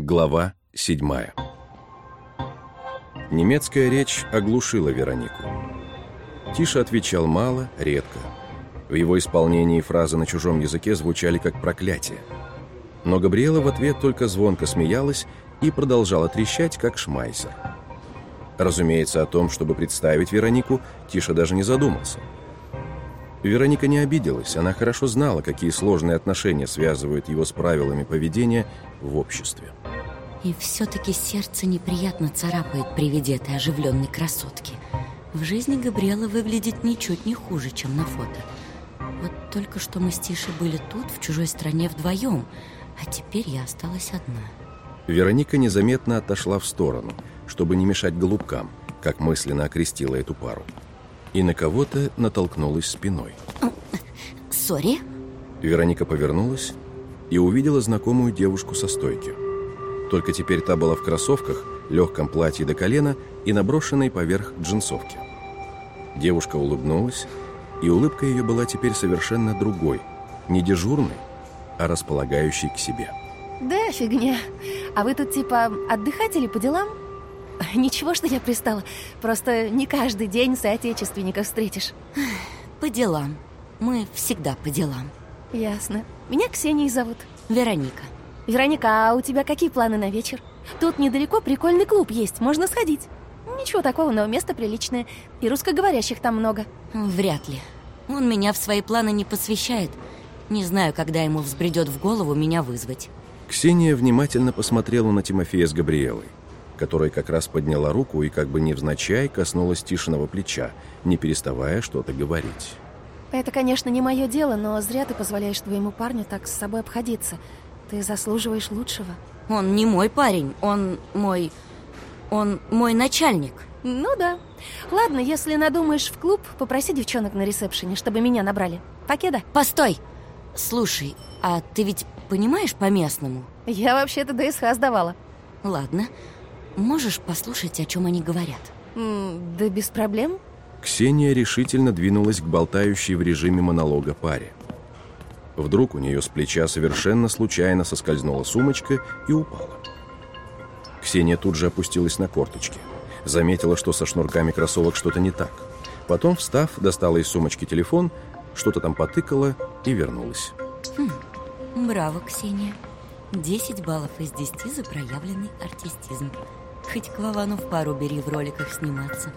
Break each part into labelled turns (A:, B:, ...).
A: Глава 7 Немецкая речь оглушила Веронику. Тиша отвечал мало, редко. В его исполнении фразы на чужом языке звучали как проклятие. Но Габриэла в ответ только звонко смеялась и продолжала трещать, как шмайсер. Разумеется, о том, чтобы представить Веронику, Тиша даже не задумался. Вероника не обиделась, она хорошо знала, какие сложные отношения связывают его с правилами поведения в обществе.
B: И все-таки сердце неприятно царапает при виде этой оживленной красотки. В жизни Габриэла выглядит ничуть не хуже, чем на фото. Вот только что мы с Тишей были тут, в чужой стране вдвоем, а теперь я осталась одна.
A: Вероника незаметно отошла в сторону, чтобы не мешать голубкам, как мысленно окрестила эту пару. И на кого-то натолкнулась спиной.
B: Сори?
A: Вероника повернулась и увидела знакомую девушку со стойки. Только теперь та была в кроссовках, легком платье до колена и наброшенной поверх джинсовки. Девушка улыбнулась, и улыбка ее была теперь совершенно другой, не дежурной, а располагающей к себе.
C: Да, фигня. А вы тут типа отдыхать или по делам? Ничего, что я пристала. Просто не каждый день соотечественников встретишь.
B: По делам. Мы всегда по делам.
C: Ясно. Меня Ксенией зовут.
B: Вероника.
C: Вероника, а у тебя какие планы на вечер? Тут недалеко прикольный клуб есть, можно сходить. Ничего такого, но место приличное. И русскоговорящих там много.
B: Вряд ли. Он меня в свои планы не посвящает. Не знаю, когда ему взбредет в голову меня вызвать.
A: Ксения внимательно посмотрела на Тимофея с Габриэлой, которая как раз подняла руку и как бы невзначай коснулась Тишиного плеча, не переставая что-то говорить.
C: Это, конечно, не мое дело, но зря ты позволяешь твоему парню так с собой обходиться. Ты заслуживаешь лучшего.
B: Он не мой парень, он мой... Он мой начальник.
C: Ну да. Ладно, если надумаешь в клуб, попроси девчонок на ресепшене, чтобы меня набрали. Покеда?
B: Постой! Слушай, а ты ведь понимаешь по-местному?
C: Я вообще-то ДСХ сдавала.
B: Ладно. Можешь послушать, о чем они говорят?
C: М, да без проблем.
A: Ксения решительно двинулась к болтающей в режиме монолога паре. Вдруг у нее с плеча совершенно случайно соскользнула сумочка и упала. Ксения тут же опустилась на корточки. Заметила, что со шнурками кроссовок что-то не так. Потом, встав, достала из сумочки телефон, что-то там потыкала и вернулась.
B: Браво, Ксения. 10 баллов из 10 за проявленный артистизм. Хоть Клавану в пару бери в роликах сниматься.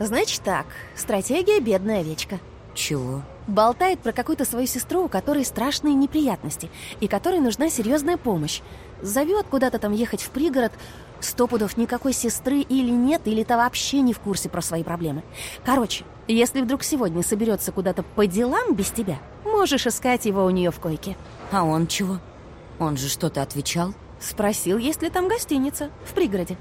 C: Значит так, стратегия бедная овечка.
B: Чего?
C: Болтает про какую-то свою сестру, у которой страшные неприятности, и которой нужна серьезная помощь. Зовет куда-то там ехать в пригород. Сто пудов никакой сестры или нет, или та вообще не в курсе про свои проблемы. Короче, если вдруг сегодня соберется куда-то по делам без тебя, можешь искать его у нее в койке.
B: А он чего? Он же что-то отвечал?
C: Спросил, есть ли там гостиница в пригороде.